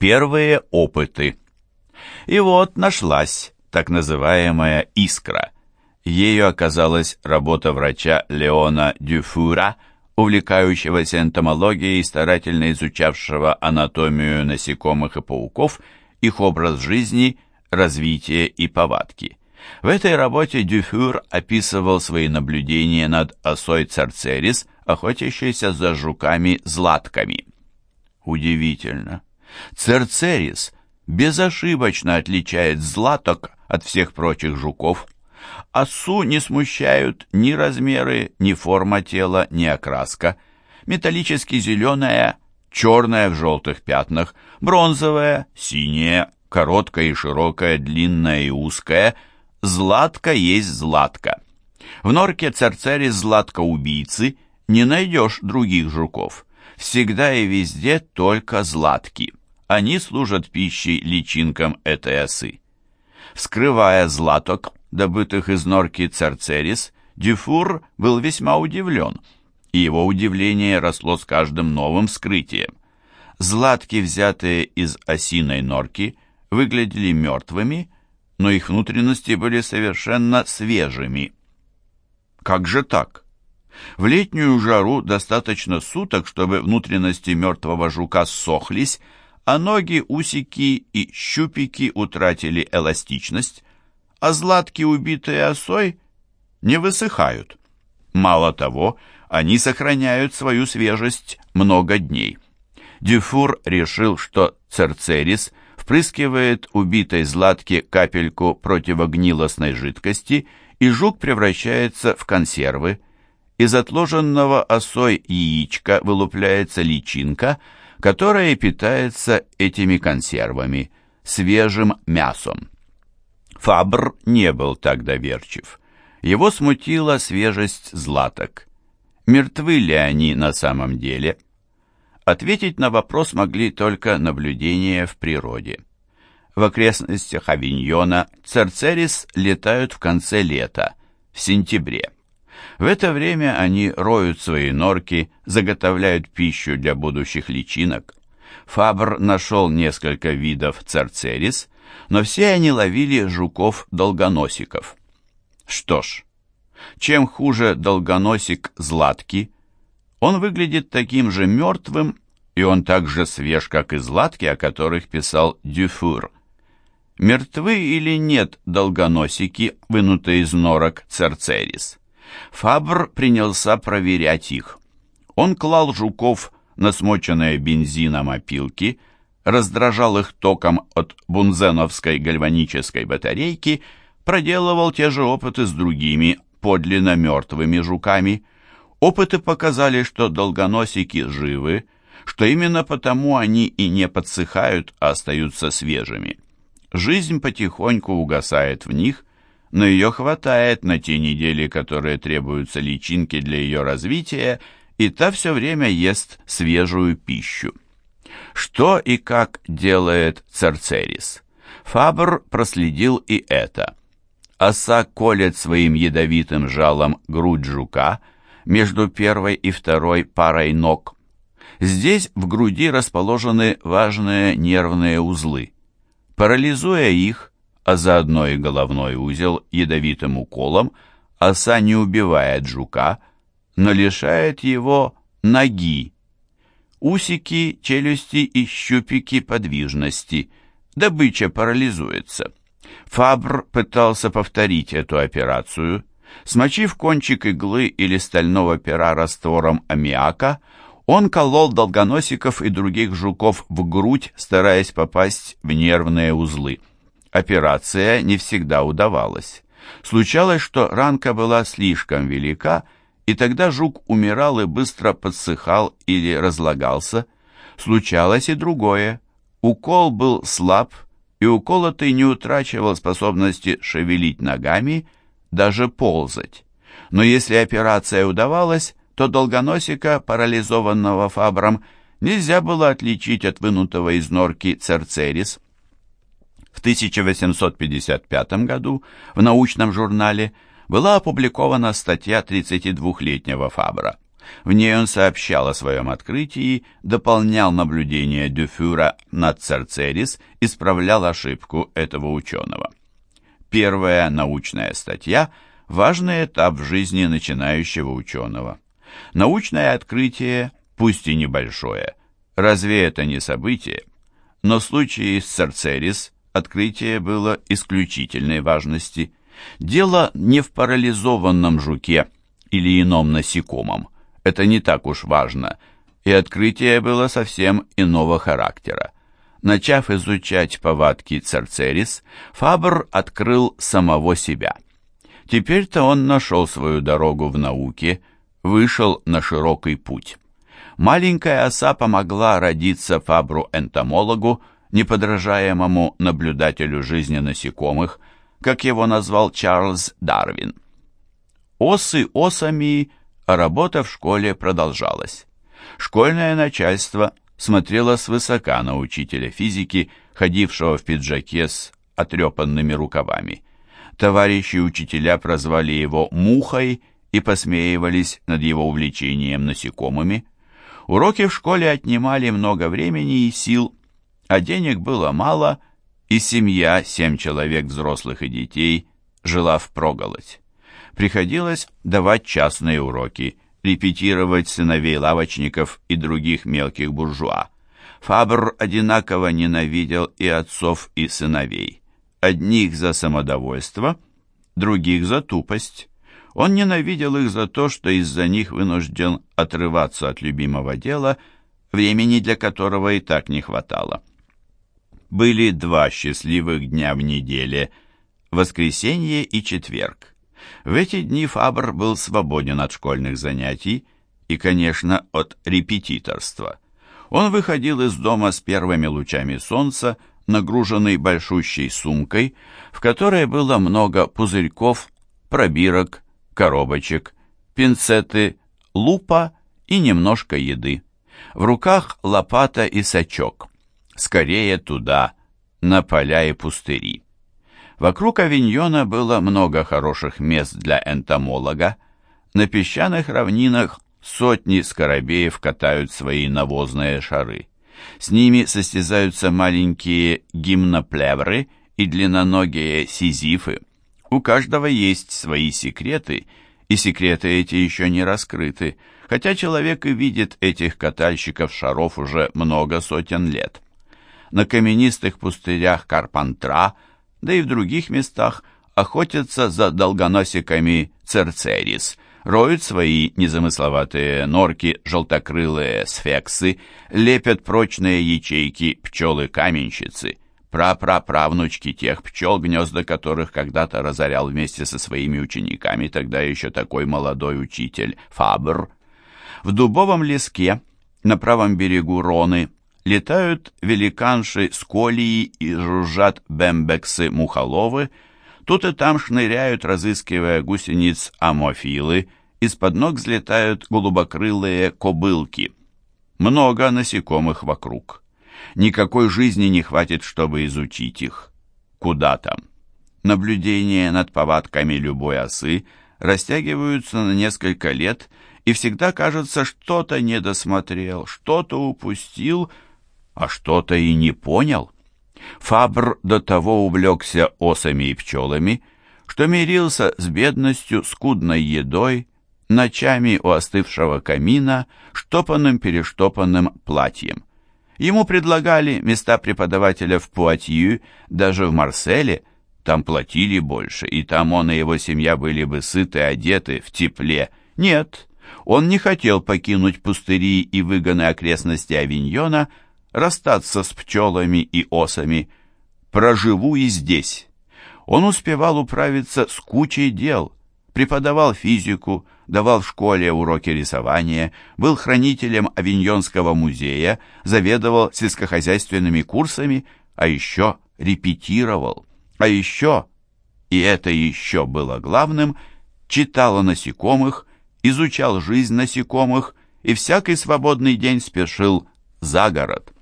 Первые опыты. И вот нашлась так называемая «искра». Ею оказалась работа врача Леона Дюфура, увлекающегося энтомологией и старательно изучавшего анатомию насекомых и пауков, их образ жизни, развитие и повадки. В этой работе Дюфюр описывал свои наблюдения над осой царцерис, охотящейся за жуками-златками. Удивительно. Церцерис безошибочно отличает златок от всех прочих жуков. Осу не смущают ни размеры, ни форма тела, ни окраска. Металлически зеленая, черная в желтых пятнах, бронзовая, синяя, короткая и широкая, длинная и узкая. Златка есть златка. В норке церцерис златка-убийцы не найдешь других жуков. Всегда и везде только златки. Они служат пищей личинкам этой осы. Вскрывая златок, добытых из норки церцерис, Дюфур был весьма удивлен, и его удивление росло с каждым новым вскрытием. Златки, взятые из осиной норки, выглядели мертвыми, но их внутренности были совершенно свежими. Как же так? В летнюю жару достаточно суток, чтобы внутренности мертвого жука ссохлись, а ноги, усики и щупики утратили эластичность, а златки, убитые осой, не высыхают. Мало того, они сохраняют свою свежесть много дней. Дюфур решил, что церцерис впрыскивает убитой златке капельку противогнилостной жидкости, и жук превращается в консервы. Из отложенного осой яичка вылупляется личинка, которая питается этими консервами, свежим мясом. Фабр не был так доверчив. Его смутила свежесть златок. Мертвы ли они на самом деле? Ответить на вопрос могли только наблюдения в природе. В окрестностях Авиньона церцерис летают в конце лета, в сентябре. В это время они роют свои норки, заготовляют пищу для будущих личинок. Фабр нашел несколько видов церцерис, но все они ловили жуков-долгоносиков. Что ж, чем хуже долгоносик златки, он выглядит таким же мертвым, и он так же свеж, как и златки, о которых писал Дюфур. Мертвы или нет долгоносики, вынутые из норок церцерис? Фабр принялся проверять их. Он клал жуков на смоченные бензином опилки, раздражал их током от бунзеновской гальванической батарейки, проделывал те же опыты с другими, подлинно мертвыми жуками. Опыты показали, что долгоносики живы, что именно потому они и не подсыхают, а остаются свежими. Жизнь потихоньку угасает в них, но ее хватает на те недели, которые требуются личинке для ее развития, и та все время ест свежую пищу. Что и как делает Церцерис? Фабр проследил и это. Оса колет своим ядовитым жалом грудь жука между первой и второй парой ног. Здесь в груди расположены важные нервные узлы. Парализуя их, а заодно и головной узел ядовитым уколом, оса не убивает жука, но лишает его ноги. Усики, челюсти и щупики подвижности. Добыча парализуется. Фабр пытался повторить эту операцию. Смочив кончик иглы или стального пера раствором аммиака, он колол долгоносиков и других жуков в грудь, стараясь попасть в нервные узлы. Операция не всегда удавалась. Случалось, что ранка была слишком велика, и тогда жук умирал и быстро подсыхал или разлагался. Случалось и другое. Укол был слаб, и уколотый не утрачивал способности шевелить ногами, даже ползать. Но если операция удавалась, то долгоносика, парализованного фабром, нельзя было отличить от вынутого из норки церцерис. В 1855 году в научном журнале была опубликована статья 32-летнего Фабра. В ней он сообщал о своем открытии, дополнял наблюдения Дюфюра над Церцерис, исправлял ошибку этого ученого. Первая научная статья – важный этап в жизни начинающего ученого. Научное открытие, пусть и небольшое, разве это не событие? Но в случае с Церцерис открытие было исключительной важности. Дело не в парализованном жуке или ином насекомом. Это не так уж важно, и открытие было совсем иного характера. Начав изучать повадки Церцерис, Фабр открыл самого себя. Теперь-то он нашел свою дорогу в науке, вышел на широкий путь. Маленькая оса помогла родиться Фабру-энтомологу, неподражаемому наблюдателю жизни насекомых, как его назвал Чарльз Дарвин. Осы осами, а работа в школе продолжалась. Школьное начальство смотрело свысока на учителя физики, ходившего в пиджаке с отрепанными рукавами. Товарищи учителя прозвали его «мухой» и посмеивались над его увлечением насекомыми. Уроки в школе отнимали много времени и сил, а денег было мало, и семья, семь человек взрослых и детей, жила впроголодь. Приходилось давать частные уроки, репетировать сыновей лавочников и других мелких буржуа. Фабр одинаково ненавидел и отцов, и сыновей. Одних за самодовольство, других за тупость. Он ненавидел их за то, что из-за них вынужден отрываться от любимого дела, времени для которого и так не хватало. Были два счастливых дня в неделе – воскресенье и четверг. В эти дни Фабр был свободен от школьных занятий и, конечно, от репетиторства. Он выходил из дома с первыми лучами солнца, нагруженный большущей сумкой, в которой было много пузырьков, пробирок, коробочек, пинцеты, лупа и немножко еды. В руках лопата и сачок. Скорее туда, на поля и пустыри. Вокруг авиньона было много хороших мест для энтомолога. На песчаных равнинах сотни скоробеев катают свои навозные шары. С ними состязаются маленькие гимноплевры и длинноногие сизифы. У каждого есть свои секреты, и секреты эти еще не раскрыты, хотя человек и видит этих катальщиков шаров уже много сотен лет. На каменистых пустырях Карпантра, да и в других местах, охотятся за долгоносиками церцерис, роют свои незамысловатые норки желтокрылые сфексы, лепят прочные ячейки пчелы-каменщицы – прапраправнучки тех пчел, гнезда которых когда-то разорял вместе со своими учениками тогда еще такой молодой учитель Фабр. В дубовом леске на правом берегу Роны летают великанши сколии и жужжат бембексы-мухоловы, тут и там шныряют, разыскивая гусениц амофилы, из-под ног взлетают голубокрылые кобылки. Много насекомых вокруг. Никакой жизни не хватит, чтобы изучить их. Куда там? Наблюдения над повадками любой осы растягиваются на несколько лет, и всегда кажется, что-то не досмотрел, что-то упустил, а что-то и не понял. Фабр до того увлекся осами и пчелами, что мирился с бедностью, скудной едой, ночами у остывшего камина, штопанным-перештопанным платьем. Ему предлагали места преподавателя в Пуатью, даже в Марселе, там платили больше, и там он и его семья были бы сыты, одеты, в тепле. Нет, он не хотел покинуть пустыри и выгоны окрестности Авиньона, расстаться с пчелами и осами. Проживу и здесь. Он успевал управиться с кучей дел, преподавал физику, давал в школе уроки рисования, был хранителем Авиньонского музея, заведовал сельскохозяйственными курсами, а еще репетировал. А еще, и это еще было главным, читал о насекомых, изучал жизнь насекомых и всякий свободный день спешил за город.